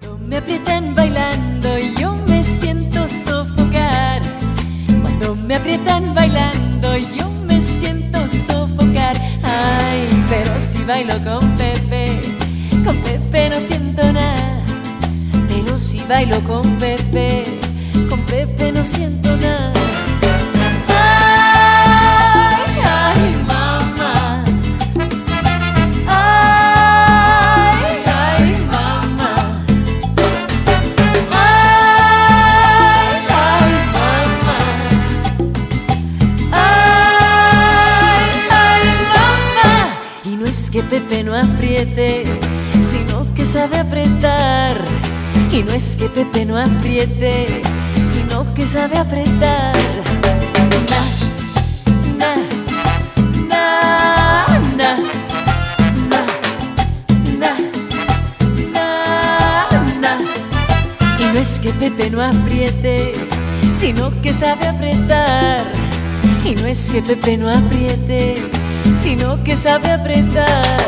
Cuando me aprietan bailando yo me siento sofocar. Cuando me aprietan bailando yo me siento sofocar. Ay, pero si bailo con Pepe, con Pepe no siento nada. Pero si bailo con Pepe, con Pepe no siento nada. Que Pepe no apriete, sino que sabe apretar. Y no es que Pepe no apriete, sino que sabe apretar. Na, na, na, na. Y no es que Pepe no apriete, sino que sabe apretar. Y no es que Pepe no apriete, sino que sabe apretar.